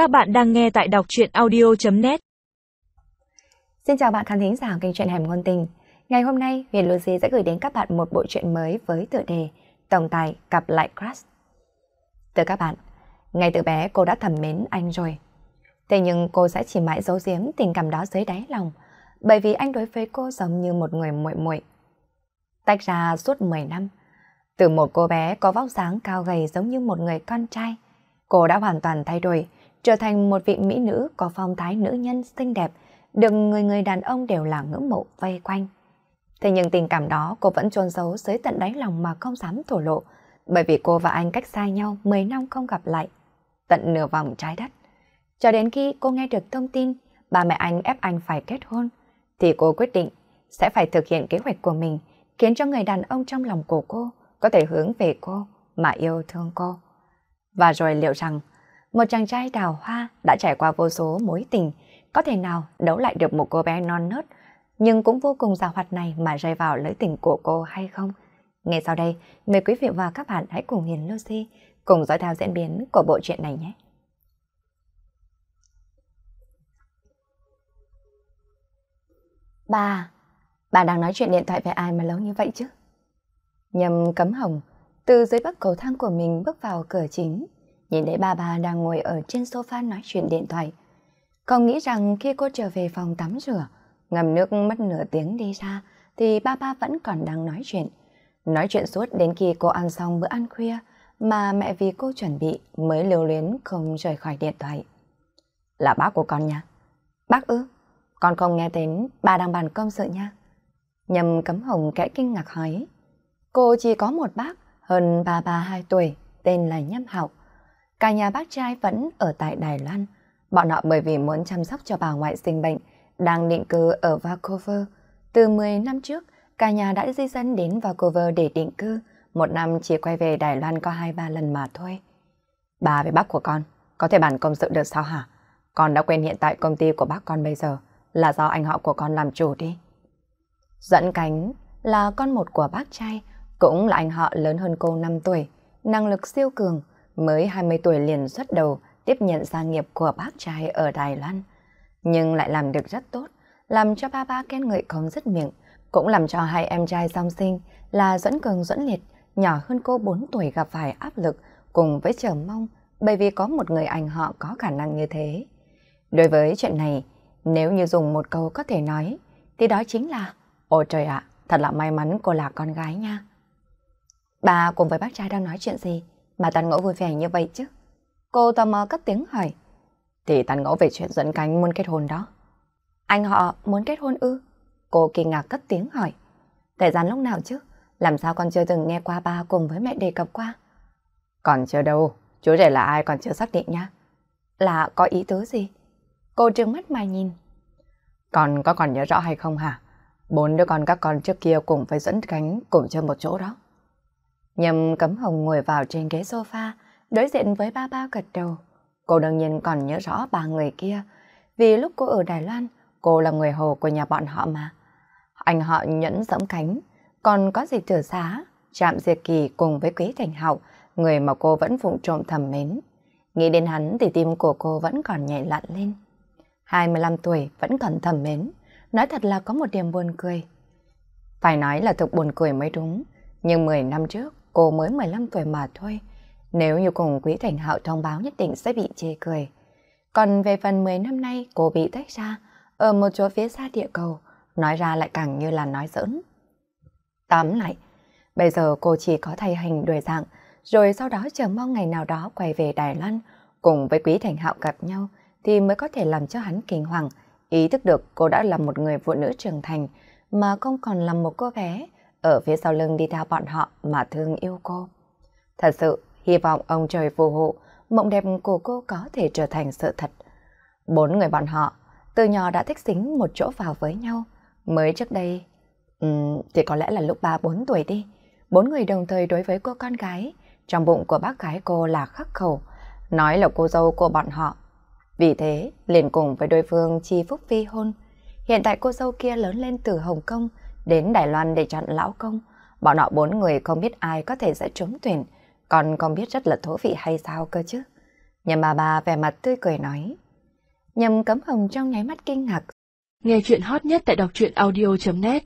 Các bạn đang nghe tại đọc truyện audio.net Xin chào bạn khán thính giả kênh truyện Hẻm Ngôn Tình. Ngày hôm nay, Huyền Lucy sẽ gửi đến các bạn một bộ truyện mới với tựa đề Tổng tài cặp lại crush. Từ các bạn, ngay từ bé cô đã thầm mến anh rồi. Thế nhưng cô sẽ chỉ mãi giấu giếm tình cảm đó dưới đáy lòng, bởi vì anh đối với cô giống như một người muội muội. Tách ra suốt 10 năm, từ một cô bé có vóc dáng cao gầy giống như một người con trai, cô đã hoàn toàn thay đổi, trở thành một vị mỹ nữ có phong thái nữ nhân xinh đẹp, được người người đàn ông đều là ngưỡng mộ vây quanh. Thế nhưng tình cảm đó cô vẫn chôn giấu dưới tận đáy lòng mà không dám thổ lộ, bởi vì cô và anh cách xa nhau 10 năm không gặp lại, tận nửa vòng trái đất. Cho đến khi cô nghe được thông tin ba mẹ anh ép anh phải kết hôn, thì cô quyết định sẽ phải thực hiện kế hoạch của mình, khiến cho người đàn ông trong lòng của cô có thể hướng về cô mà yêu thương cô. Và rồi liệu rằng một chàng trai đào hoa đã trải qua vô số mối tình, có thể nào đấu lại được một cô bé non nớt, nhưng cũng vô cùng giàu hoạt này mà rơi vào lưỡi tình của cô hay không? Ngay sau đây, mời quý vị và các bạn hãy cùng Hiền Lucy cùng dõi theo diễn biến của bộ truyện này nhé. Bà, bà đang nói chuyện điện thoại với ai mà lâu như vậy chứ? Nhầm cấm hồng, từ dưới bắc cầu thang của mình bước vào cửa chính, nhìn thấy ba bà đang ngồi ở trên sofa nói chuyện điện thoại. cậu nghĩ rằng khi cô trở về phòng tắm rửa, ngầm nước mất nửa tiếng đi ra, thì ba ba vẫn còn đang nói chuyện. Nói chuyện suốt đến khi cô ăn xong bữa ăn khuya, mà mẹ vì cô chuẩn bị mới lưu luyến không rời khỏi điện thoại. Là bác của con nha. Bác ư? Con không nghe đến bà đang bàn công sự nha. Nhầm cấm hồng kẽ kinh ngạc hỏi. Cô chỉ có một bác, hơn ba ba hai tuổi, tên là Nhâm Hạo. Cả nhà bác trai vẫn ở tại Đài Loan. Bọn họ bởi vì muốn chăm sóc cho bà ngoại sinh bệnh, đang định cư ở Vancouver. Từ 10 năm trước, cả nhà đã di dân đến Vancouver để định cư. Một năm chỉ quay về Đài Loan có hai ba lần mà thôi. Bà với bác của con, có thể bàn công sự được sao hả? Con đã quên hiện tại công ty của bác con bây giờ là do anh họ của con làm chủ đi. Dẫn cánh là con một của bác trai, cũng là anh họ lớn hơn cô 5 tuổi, năng lực siêu cường, mới 20 tuổi liền xuất đầu tiếp nhận gia nghiệp của bác trai ở Đài Loan. Nhưng lại làm được rất tốt, làm cho ba ba khen ngợi không dứt miệng, cũng làm cho hai em trai song sinh là Duẫn Cường Duẫn Liệt, nhỏ hơn cô 4 tuổi gặp phải áp lực cùng với chờ mong bởi vì có một người anh họ có khả năng như thế. Đối với chuyện này, nếu như dùng một câu có thể nói, thì đó chính là Ôi trời ạ, thật là may mắn cô là con gái nha. Bà cùng với bác trai đang nói chuyện gì mà Tàn Ngỗ vui vẻ như vậy chứ? Cô tò mò cất tiếng hỏi. Thì Tàn Ngỗ về chuyện dẫn cánh muốn kết hôn đó. Anh họ muốn kết hôn ư? Cô kinh ngạc cất tiếng hỏi. Thời gian lúc nào chứ? Làm sao con chưa từng nghe qua ba cùng với mẹ đề cập qua? Còn chưa đâu, chú rể là ai còn chưa xác định nha. Là có ý tứ gì? Cô trừng mắt mà nhìn. Còn có còn nhớ rõ hay không hả? Bốn đứa con các con trước kia cùng với dẫn cánh cùng chơi một chỗ đó. Nhầm cấm hồng ngồi vào trên ghế sofa, đối diện với ba ba gật đầu. Cô đương nhiên còn nhớ rõ ba người kia, vì lúc cô ở Đài Loan, cô là người hồ của nhà bọn họ mà. Anh họ nhẫn dẫm cánh, còn có gì trở xá, chạm diệt kỳ cùng với quý thành hậu, người mà cô vẫn phụng trộm thầm mến. Nghĩ đến hắn thì tim của cô vẫn còn nhảy lặn lên. 25 tuổi vẫn còn thầm mến, nói thật là có một điểm buồn cười. Phải nói là thực buồn cười mới đúng, nhưng 10 năm trước cô mới 15 tuổi mà thôi. Nếu như cùng Quý Thành Hạo thông báo nhất định sẽ bị chê cười. Còn về phần 10 năm nay cô bị tách ra, ở một chỗ phía xa địa cầu, nói ra lại càng như là nói giỡn. Tóm lại, bây giờ cô chỉ có thay hình đổi dạng, rồi sau đó chờ mong ngày nào đó quay về Đài Loan, cùng với Quý Thành Hạo gặp nhau, thì mới có thể làm cho hắn kinh hoàng, ý thức được cô đã là một người phụ nữ trưởng thành, mà không còn là một cô bé, ở phía sau lưng đi theo bọn họ mà thương yêu cô. Thật sự, hy vọng ông trời phù hộ, mộng đẹp của cô có thể trở thành sự thật. Bốn người bọn họ, từ nhỏ đã thích xính một chỗ vào với nhau. Mới trước đây, um, thì có lẽ là lúc ba bốn tuổi đi, bốn người đồng thời đối với cô con gái, trong bụng của bác gái cô là khắc khẩu, nói là cô dâu của bọn họ. Vì thế, liền cùng với đối phương chi phúc phi hôn. Hiện tại cô dâu kia lớn lên từ Hồng Kông, đến Đài Loan để chọn lão công. Bọn họ bốn người không biết ai có thể sẽ trúng tuyển, còn không biết rất là thú vị hay sao cơ chứ. Nhầm bà bà vẻ mặt tươi cười nói. Nhầm cấm hồng trong nháy mắt kinh ngạc. Nghe chuyện hot nhất tại đọc truyện audio.net